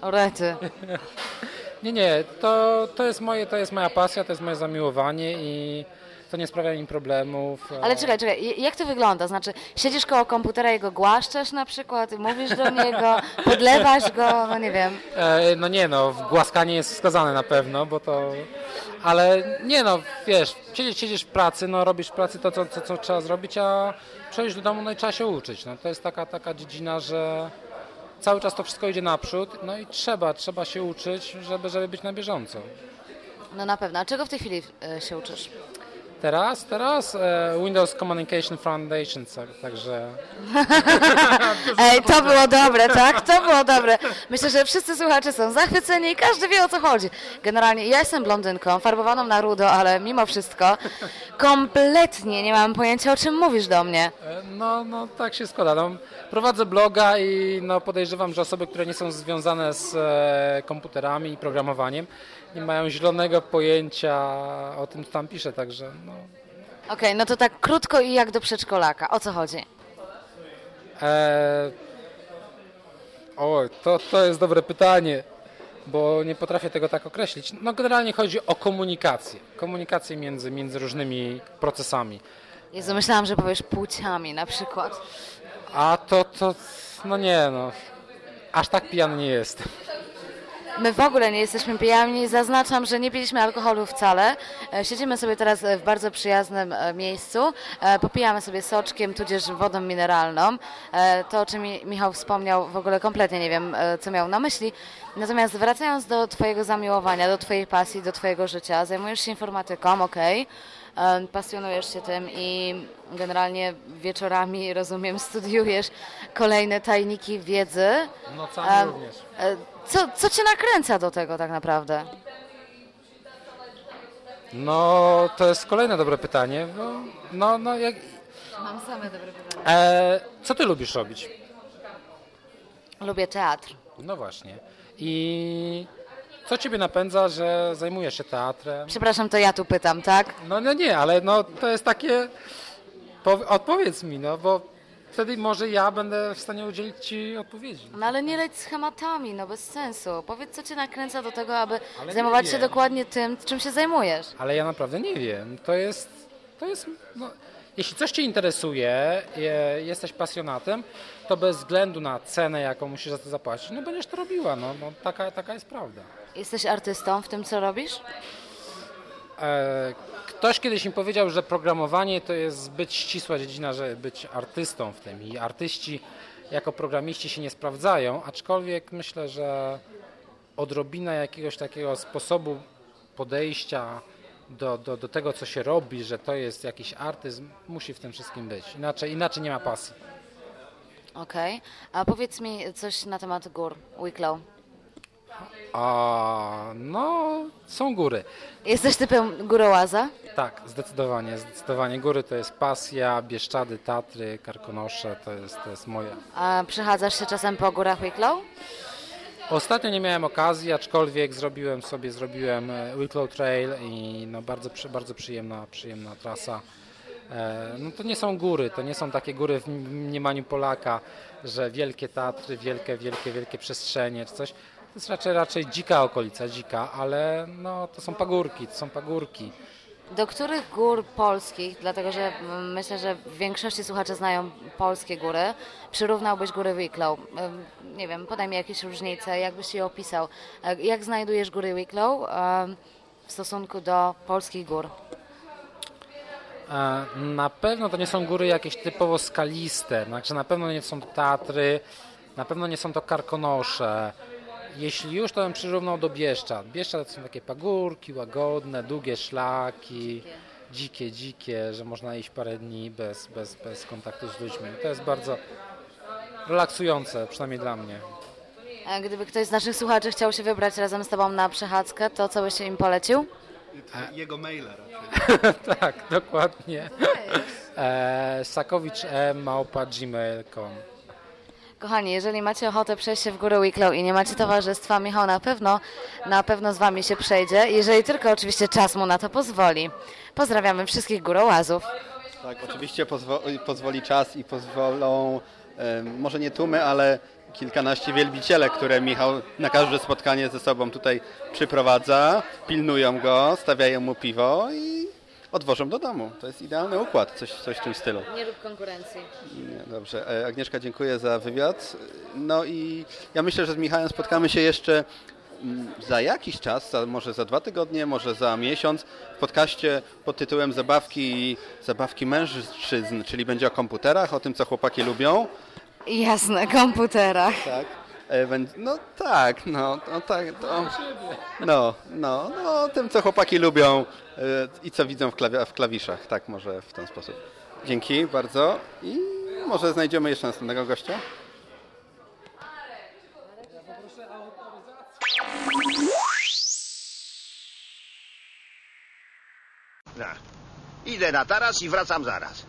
Orety. Nie, nie, to, to, jest moje, to jest moja pasja, to jest moje zamiłowanie i to nie sprawia mi problemów. e, Ale czekaj, czekaj, jak to wygląda? Znaczy, siedzisz koło komputera i go głaszczesz na przykład, mówisz do niego, podlewasz go, no nie wiem. E, no nie no, głaskanie jest wskazane na pewno, bo to... Ale nie no, wiesz, siedzisz, siedzisz w pracy, no robisz w pracy to, co, co, co trzeba zrobić, a przyjść do domu, no i trzeba się uczyć. No, to jest taka, taka dziedzina, że cały czas to wszystko idzie naprzód, no i trzeba, trzeba się uczyć, żeby, żeby być na bieżąco. No na pewno. A czego w tej chwili e, się uczysz? Teraz, teraz e, Windows Communication Foundation, tak- także... Ej, to było dobre, tak? To było dobre. Myślę, że wszyscy słuchacze są zachwyceni i każdy wie o co chodzi. Generalnie ja jestem blondynką, farbowaną na rudo, ale mimo wszystko kompletnie nie mam pojęcia o czym mówisz do mnie. E, No, no tak się składa. No, prowadzę bloga i no, podejrzewam, że osoby, które nie są związane z e, komputerami i programowaniem, nie mają zielonego pojęcia o tym, co tam piszę, także no. Okej, no to tak krótko i jak do przedszkolaka. O co chodzi? E, o, to, to jest dobre pytanie, bo nie potrafię tego tak określić. No generalnie chodzi o komunikację. Komunikację między, między różnymi procesami. Jezu, myślałam, że powiesz płciami na przykład. A to, to, no nie no, aż tak pijany nie jestem. My w ogóle nie jesteśmy pijani. Zaznaczam, że nie piliśmy alkoholu wcale. E, Siedzimy sobie teraz e, w bardzo przyjaznym e, miejscu. Popijamy sobie soczkiem, tudzież wodą mineralną. To, o czym Mi- Michał wspomniał, w ogóle kompletnie nie wiem, co miał na myśli. Natomiast wracając do Twojego zamiłowania, do Twojej pasji, do Twojego życia, zajmujesz się informatyką, okej. E, Pasjonujesz się tym i generalnie wieczorami, rozumiem, studiujesz kolejne tajniki wiedzy. Nocami E, również. Co, co cię nakręca do tego tak naprawdę? No, to jest kolejne dobre pytanie. No, no, no jak, Mam same dobre pytania. e, co ty lubisz robić? Lubię teatr. No właśnie. I co ciebie napędza, że zajmujesz się teatrem? Przepraszam, to ja tu pytam, tak? No, no nie, ale no to jest takie... Po, odpowiedz mi, no bo wtedy może ja będę w stanie udzielić ci odpowiedzi. No ale nie leć schematami, no bez sensu. Powiedz, co cię nakręca do tego, aby Ale zajmować się dokładnie tym, czym się zajmujesz. Ale ja naprawdę nie wiem. To jest... To jest no, jeśli coś cię interesuje, je, jesteś pasjonatem, to bez względu na cenę, jaką musisz za to zapłacić, no będziesz to robiła. No, no taka, taka jest prawda. Jesteś artystą w tym, co robisz? E, Ktoś kiedyś mi powiedział, że programowanie to jest zbyt ścisła dziedzina, żeby być artystą w tym i artyści jako programiści się nie sprawdzają, aczkolwiek myślę, że odrobina jakiegoś takiego sposobu podejścia do, do, do tego, co się robi, że to jest jakiś artyzm, musi w tym wszystkim być. Inaczej, inaczej nie ma pasji. Okej. A powiedz mi coś na temat gór, Wicklow. A no, są góry. Jesteś typem górołaza? Tak, zdecydowanie, zdecydowanie. Góry to jest pasja, Bieszczady, Tatry, Karkonosze, to jest, to jest moja. A przechadzasz się czasem po górach Wicklow? Ostatnio nie miałem okazji, aczkolwiek zrobiłem sobie, zrobiłem e, Wicklow Trail i no bardzo, bardzo przyjemna, przyjemna trasa. E, No to nie są góry, to nie są takie góry w mniemaniu Polaka, że wielkie Tatry, wielkie, wielkie, wielkie przestrzenie czy coś. To jest raczej, raczej dzika okolica, dzika, ale no to są pagórki, to są pagórki. Do których gór polskich, dlatego że mm, myślę, że w większości słuchaczy znają polskie góry, przyrównałbyś góry Wicklow? Nie wiem, podaj mi jakieś różnice, jakbyś je opisał. E, Jak znajdujesz góry Wicklow w stosunku do polskich gór? E, Na pewno to nie są góry jakieś typowo skaliste, znaczy na pewno nie są to Tatry, na pewno nie są to Karkonosze. Jeśli już, to bym przyrównał do Bieszczad. Bieszczad to są takie pagórki łagodne, długie szlaki, dzikie, dzikie, że można iść parę dni bez, bez, bez kontaktu z ludźmi. To jest bardzo relaksujące, przynajmniej dla mnie. E, Gdyby ktoś z naszych słuchaczy chciał się wybrać razem z Tobą na przechadzkę, to co byś im polecił? Jego maila tak, dokładnie. E, sakowicz.małpa.gmail.com Kochani, jeżeli macie ochotę przejść się w górę Wicklow i nie macie towarzystwa, Michał na pewno, na pewno z Wami się przejdzie, jeżeli tylko oczywiście czas mu na to pozwoli. Pozdrawiamy wszystkich górołazów. Tak, oczywiście pozwo- pozwoli czas i pozwolą, e, może nie tłumy, ale kilkanaście wielbiciele, które Michał na każde spotkanie ze sobą tutaj przyprowadza, pilnują go, stawiają mu piwo i odwożą do domu. To jest idealny układ, coś, coś w tym stylu. Nie rób konkurencji. Nie, Dobrze. E, Agnieszka, dziękuję za wywiad. No i ja myślę, że z Michałem spotkamy się jeszcze mm, za jakiś czas, za, może za dwa tygodnie, może za miesiąc w podcaście pod tytułem Zabawki, Zabawki mężczyzn, czyli będzie o komputerach, o tym, co chłopaki lubią. Jasne, komputerach. Tak. E, No tak, no, no tak, no, no, no, o tym, co chłopaki lubią e, i co widzą w, klawi- w klawiszach, tak, może w ten sposób. Dzięki bardzo i może znajdziemy jeszcze następnego gościa. No. Idę na taras i wracam zaraz.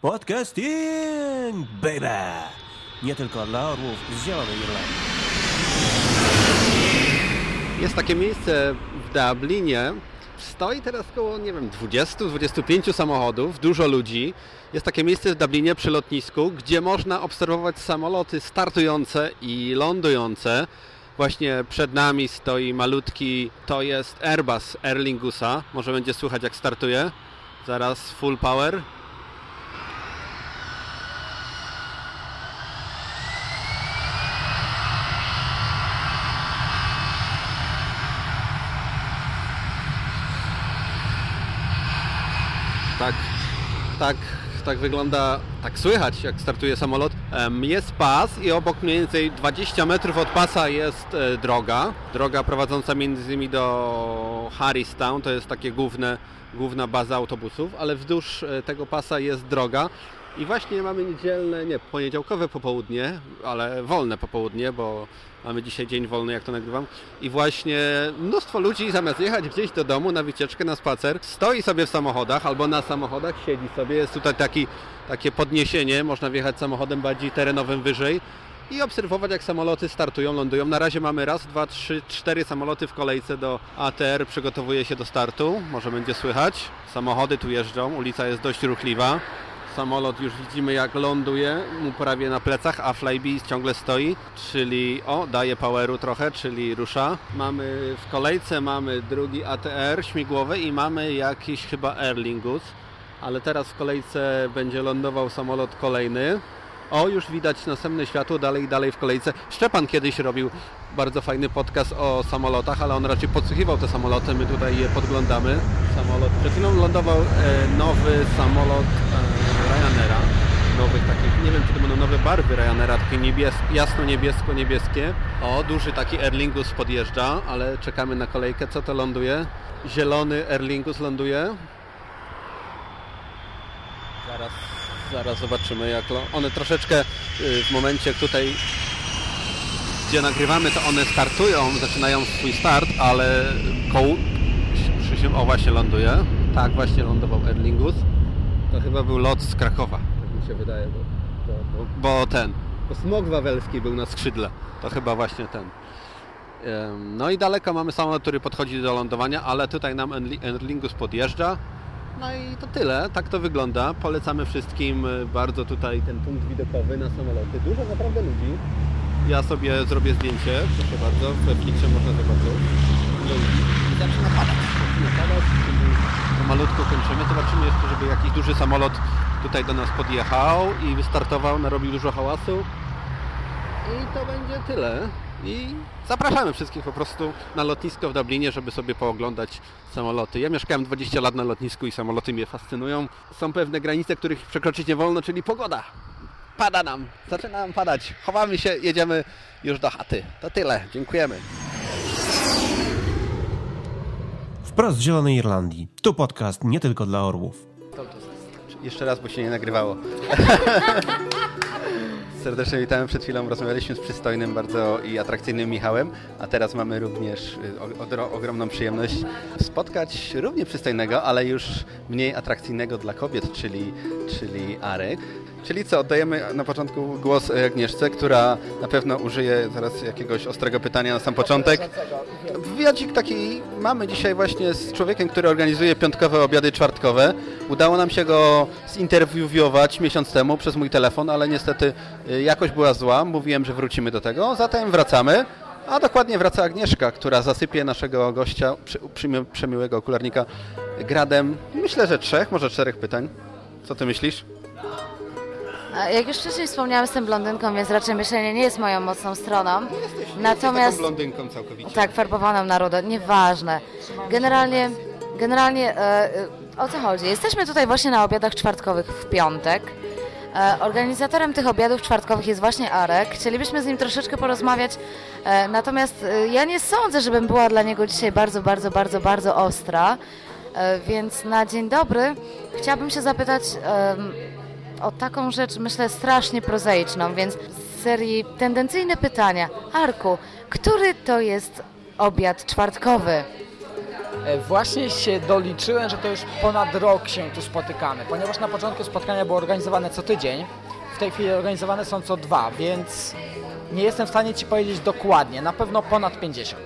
Podcasting, baby! Nie tylko dla orłów z Zielonej Irlandii. Jest takie miejsce Dublinie. Stoi teraz około, nie wiem, 20-25 samochodów, dużo ludzi. Jest takie miejsce w Dublinie przy lotnisku, gdzie można obserwować samoloty startujące i lądujące. Właśnie przed nami stoi malutki, to jest Airbus Aer Lingusa. Może będzie słychać jak startuje. Zaraz full power. tak, tak, tak wygląda, tak słychać jak startuje samolot. Jest pas i obok mniej więcej 20 metrów od pasa jest e, droga. Droga prowadząca między innymi do Harristown, to jest takie główne, główna baza autobusów, ale wzdłuż e, tego pasa jest droga. I właśnie mamy niedzielne, nie, poniedziałkowe popołudnie, ale wolne popołudnie, bo mamy dzisiaj dzień wolny, jak to nagrywam. I właśnie mnóstwo ludzi zamiast jechać gdzieś do domu na wycieczkę, na spacer, stoi sobie w samochodach albo na samochodach, siedzi sobie. Jest tutaj taki, takie podniesienie, można wjechać samochodem bardziej terenowym wyżej i obserwować jak samoloty startują, lądują. Na razie mamy raz, dwa, trzy, cztery samoloty w kolejce do ATR, przygotowuje się do startu, może będzie słychać. Samochody tu jeżdżą, ulica jest dość ruchliwa. Samolot już widzimy jak ląduje, mu prawie na plecach, a Flybe ciągle stoi, czyli o, daje poweru trochę, czyli rusza. Mamy w kolejce mamy drugi ATR śmigłowy i mamy jakiś chyba Aer Lingus, ale teraz w kolejce będzie lądował samolot kolejny. O, już widać następne światło, dalej, dalej w kolejce. Szczepan kiedyś robił bardzo fajny podcast o samolotach, ale on raczej podsłuchiwał te samoloty, my tutaj je podglądamy. Samolot, przed chwilą lądował e, nowy samolot e, nowych takich, nie wiem czy to będą nowe barwy Ryanaira, takie niebies jasno-niebiesko-niebieskie. O, duży taki Erlingus podjeżdża, ale czekamy na kolejkę, co to ląduje? Zielony Erlingus ląduje. Zaraz, zaraz zobaczymy jak one troszeczkę y, w momencie tutaj gdzie nagrywamy to one startują, zaczynają swój start, ale koło Krzysiu, o właśnie ląduje. Tak, właśnie lądował Erlingus. To chyba był lot z Krakowa, mi się wydaje, bo, bo, bo, bo ten, bo smog wawelski był na skrzydle. To chyba właśnie ten. No i daleko mamy samolot, który podchodzi do lądowania, ale tutaj nam Erlingus podjeżdża. No i to tyle, tak to wygląda. Polecamy wszystkim y, bardzo tutaj ten punkt widokowy na samoloty. Dużo naprawdę ludzi. Ja sobie zrobię zdjęcie, proszę bardzo, we Flixie można zobaczyć. Ludzi. I zaczyna padać. Zaczyna padać, malutko kończymy. Zobaczymy jeszcze, żeby jakiś duży samolot tutaj do nas podjechał i wystartował, narobił dużo hałasu. I to będzie tyle. I zapraszamy wszystkich po prostu na lotnisko w Dublinie, żeby sobie pooglądać samoloty. Ja mieszkałem 20 lat na lotnisku i samoloty mnie fascynują. Są pewne granice, których przekroczyć nie wolno, czyli pogoda. Pada nam, zaczyna nam padać. Chowamy się, jedziemy już do chaty. To tyle, dziękujemy. Wprost z Zielonej Irlandii. Tu podcast nie tylko dla orłów. Jeszcze raz, bo się nie nagrywało. Serdecznie witamy. Przed chwilą rozmawialiśmy z przystojnym bardzo i atrakcyjnym Michałem, a teraz mamy również ogromną przyjemność spotkać równie przystojnego, ale już mniej atrakcyjnego dla kobiet, czyli, czyli Arek. Czyli co, oddajemy na początku głos y, Agnieszce, która na pewno użyje zaraz jakiegoś ostrego pytania na sam początek. Wywiadzik taki mamy dzisiaj właśnie z człowiekiem, który organizuje piątkowe obiady czwartkowe. Udało nam się go zinterwiować miesiąc temu przez mój telefon, ale niestety y, jakość była zła. Mówiłem, że wrócimy do tego. Zatem wracamy. A dokładnie wraca Agnieszka, która zasypie naszego gościa, przy, przemiłego okularnika, gradem, myślę, że trzech, może czterech pytań. Co ty myślisz? Jak już wcześniej wspomniałam, jestem blondynką, więc raczej myślenie nie jest moją mocną stroną. Natomiast Taką blondynką całkowicie. tak, farbowaną na rudo, nieważne. Generalnie, generalnie e, e, o co chodzi? Jesteśmy tutaj właśnie na obiadach czwartkowych w piątek. E, Organizatorem tych obiadów czwartkowych jest właśnie Arek. Chcielibyśmy z nim troszeczkę porozmawiać, natomiast ja nie sądzę, żebym była dla niego dzisiaj bardzo, bardzo, bardzo, bardzo ostra. Więc na dzień dobry chciałabym się zapytać o taką rzecz, myślę, strasznie prozaiczną, więc z serii tendencyjne pytania. Arku, który to jest obiad czwartkowy? E, Właśnie się doliczyłem, że to już ponad rok się tu spotykamy, ponieważ na początku spotkania było organizowane co tydzień, w tej chwili organizowane są co dwa, więc nie jestem w stanie Ci powiedzieć dokładnie, na pewno ponad 50.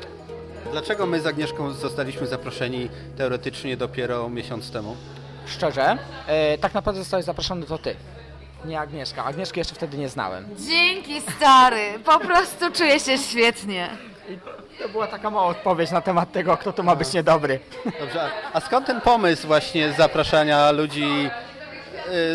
Dlaczego my z Agnieszką zostaliśmy zaproszeni teoretycznie dopiero miesiąc temu? Szczerze, e, tak naprawdę zostałeś zaproszony to Ty, nie Agnieszka. Agnieszki jeszcze wtedy nie znałem. Dzięki stary, po prostu czuję się świetnie. To była taka mała odpowiedź na temat tego, kto tu ma być niedobry. Dobrze, a- skąd ten pomysł właśnie zapraszania ludzi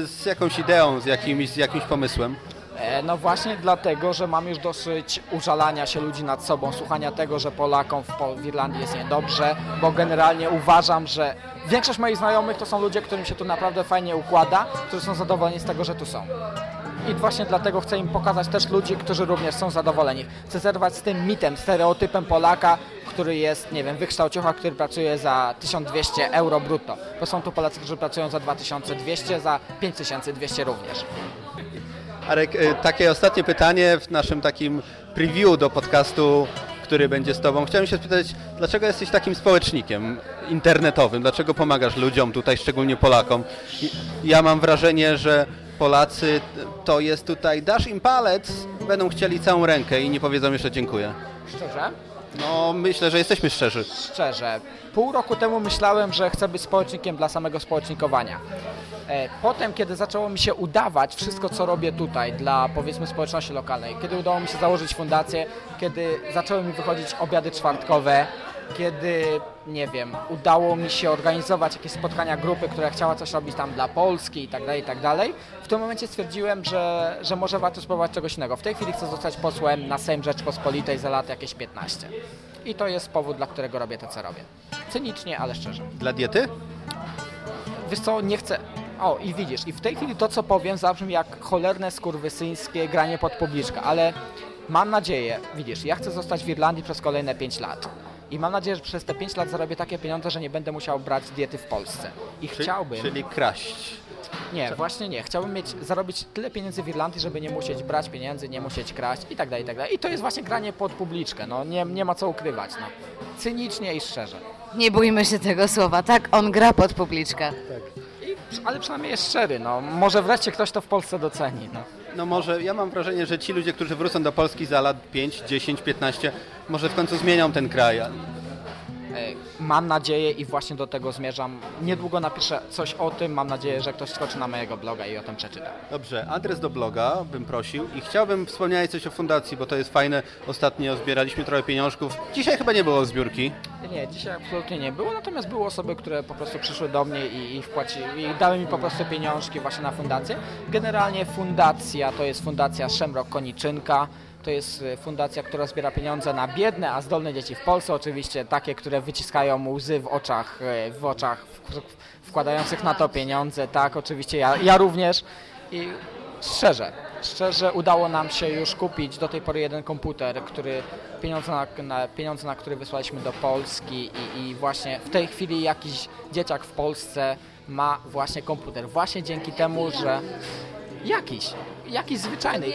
y, z jakąś ideą, z jakimś, z jakimś pomysłem? E, No właśnie dlatego, że mam już dosyć użalania się ludzi nad sobą, słuchania tego, że Polakom w, Irlandii jest niedobrze, bo generalnie uważam, że większość moich znajomych to są ludzie, którym się tu naprawdę fajnie układa, którzy są zadowoleni z tego, że tu są. I właśnie dlatego chcę im pokazać też ludzi, którzy również są zadowoleni. Chcę zerwać z tym mitem, stereotypem Polaka, który jest, nie wiem, wykształciucha, który pracuje za 1200 euro brutto. Bo są tu Polacy, którzy pracują za 2200, za 5200 również. Arek, y, takie ostatnie pytanie w naszym takim preview do podcastu, który będzie z Tobą. Chciałem się spytać, dlaczego jesteś takim społecznikiem internetowym? Dlaczego pomagasz ludziom tutaj, szczególnie Polakom? Ja mam wrażenie, że Polacy to jest tutaj, dasz im palec, będą chcieli całą rękę i nie powiedzą jeszcze dziękuję. Szczerze? No, myślę, że jesteśmy szczerzy. Szczerze. Pół roku temu myślałem, że chcę być społecznikiem dla samego społecznikowania. E, Potem, kiedy zaczęło mi się udawać wszystko, co robię tutaj dla, powiedzmy, społeczności lokalnej, kiedy udało mi się założyć fundację, kiedy zaczęły mi wychodzić obiady czwartkowe, kiedy, nie wiem, udało mi się organizować jakieś spotkania grupy, która chciała coś robić tam dla Polski i tak dalej, i tak dalej, w tym momencie stwierdziłem, że, że może warto spróbować czegoś innego. W tej chwili chcę zostać posłem na Sejm Rzeczpospolitej za lat jakieś 15. I to jest powód, dla którego robię to, co robię. Cynicznie, ale szczerze. Dla diety? Wiesz co, nie chcę... O, i widzisz, i w tej chwili to, co powiem, zabrzmi jak cholerne, skurwysyńskie granie pod publiczkę, ale mam nadzieję, widzisz, ja chcę zostać w Irlandii przez kolejne 5 lat. I mam nadzieję, że przez te 5 lat zarobię takie pieniądze, że nie będę musiał brać diety w Polsce. I chciałbym... Czyli kraść. Nie, właśnie nie. Chciałbym mieć, zarobić tyle pieniędzy w Irlandii, żeby nie musieć brać pieniędzy, nie musieć kraść i tak dalej, i tak dalej. I to jest właśnie granie pod publiczkę, no nie, nie ma co ukrywać, no. Cynicznie i szczerze. Nie bójmy się tego słowa, tak? On gra pod publiczkę. I, ale przynajmniej jest szczery, no. Może wreszcie ktoś to w Polsce doceni, no. No może, ja mam wrażenie, że ci ludzie, którzy wrócą do Polski za lat 5, 10, 15, może w końcu zmienią ten kraj. E, Mam nadzieję i właśnie do tego zmierzam. Niedługo napiszę coś o tym. Mam nadzieję, że ktoś skoczy na mojego bloga i o tym przeczyta. Dobrze, adres do bloga bym prosił i chciałbym wspomnieć coś o fundacji, bo to jest fajne. Ostatnio zbieraliśmy trochę pieniążków. Dzisiaj chyba nie było zbiórki. Nie, dzisiaj absolutnie nie było, natomiast były osoby, które po prostu przyszły do mnie i, i wpłaciły, i dały mi po prostu pieniążki właśnie na fundację. Generalnie fundacja to jest fundacja Szemrok Koniczynka. To jest e, fundacja, która zbiera pieniądze na biedne, a zdolne dzieci w Polsce. Oczywiście takie, które wyciskają łzy w oczach, e, w oczach wkładających na to pieniądze. Tak, oczywiście ja, ja również. I szczerze, szczerze udało nam się już kupić do tej pory jeden komputer, który pieniądze na, na, pieniądze, na który wysłaliśmy do Polski i, i właśnie w tej chwili jakiś dzieciak w Polsce ma właśnie komputer. Właśnie dzięki temu, że jakiś, jakiś zwyczajny.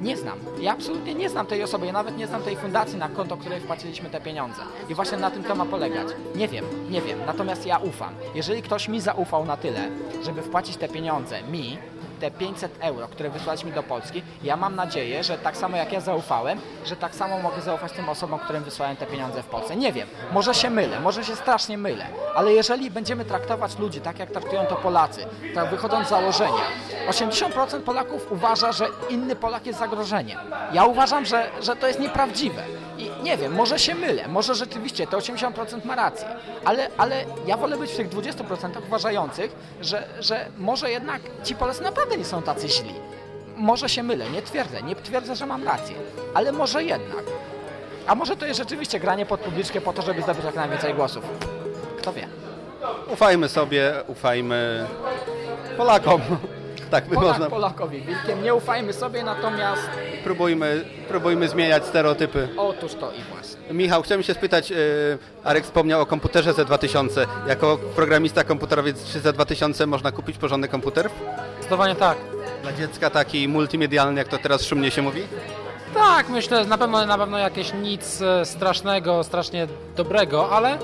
Nie znam. Ja absolutnie nie znam tej osoby. Ja nawet nie znam tej fundacji, na konto której wpłaciliśmy te pieniądze. I właśnie na tym to ma polegać. Nie wiem, nie wiem. Natomiast ja ufam. Jeżeli ktoś mi zaufał na tyle, żeby wpłacić te pieniądze mi, te 500 euro, które wysłaliśmy do Polski, ja mam nadzieję, że tak samo jak ja zaufałem, że tak samo mogę zaufać tym osobom, którym wysłałem te pieniądze w Polsce. Nie wiem, może się mylę, może się strasznie mylę, ale jeżeli będziemy traktować ludzi tak, jak traktują to Polacy, tak wychodząc z założenia, 80% Polaków uważa, że inny Polak jest zagrożeniem. Ja uważam, że, że to jest nieprawdziwe. I nie wiem, może się mylę, może rzeczywiście te 80% ma rację, ale, ale ja wolę być w tych 20% uważających, że, że może jednak ci Polacy naprawdę nie są tacy źli. Może się mylę, nie twierdzę, nie twierdzę, że mam rację, ale może jednak. A może to jest rzeczywiście granie pod publiczkę po to, żeby zdobyć jak najwięcej głosów. Kto wie? Ufajmy sobie, ufajmy Polakom. Tak by Polak można. Polakowi wilkiem, nie ufajmy sobie, natomiast Próbujmy, próbujmy zmieniać stereotypy. otóż to i właśnie. Michał, chciałem się spytać, y, Arek wspomniał o komputerze Z2000. Jako programista komputerowiec czy Z2000 można kupić porządny komputer? Zdecydowanie tak. Dla dziecka taki multimedialny, jak to teraz szumnie się mówi? Tak, myślę, że na pewno, na pewno jakieś nic e, strasznego, strasznie dobrego, ale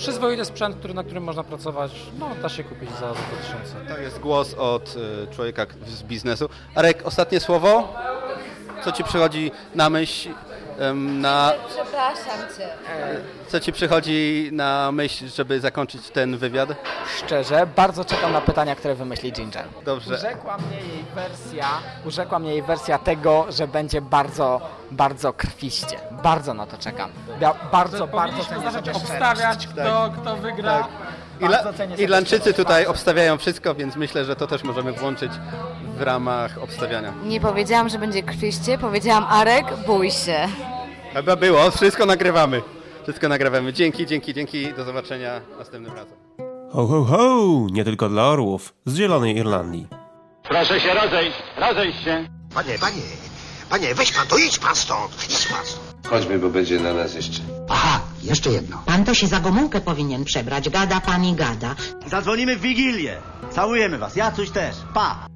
przyzwoity sprzęt, który, na którym można pracować, no da się kupić za, za 2000. To jest głos od y, człowieka z biznesu. Arek, ostatnie słowo? Co ci przychodzi na myśl, na, Przepraszam cię. co ci przychodzi na myśl, żeby zakończyć ten wywiad? Szczerze, bardzo czekam na pytania, które wymyśli Ginger. Dobrze. Urzekła mnie jej wersja, urzekła mnie jej wersja tego, że będzie bardzo, bardzo krwiście. Bardzo na to czekam. Ja bardzo, bardzo Powinniśmy cenię obstawiać, kto, kto wygra. Bardzo sobie Irlandczycy tutaj bardzo. obstawiają wszystko, więc myślę, że to też możemy włączyć w ramach obstawiania. Nie powiedziałam, że będzie krwiście, powiedziałam Arek, bój się. Chyba było, wszystko nagrywamy. Wszystko nagrywamy. Dzięki, dzięki, dzięki. Do zobaczenia następnym razem. Ho, ho, ho! Nie tylko dla orłów z Zielonej Irlandii. Proszę się rozejść, rozejść się. Panie, panie, panie, weź pan to, idź pan stąd, idź pan stąd. Chodźmy, bo będzie na nas jeszcze. Aha, jeszcze jedno. Pan to się za Gomułkę powinien przebrać. Gada pani gada. Zadzwonimy w Wigilię. Całujemy was, Jacuś też. Pa!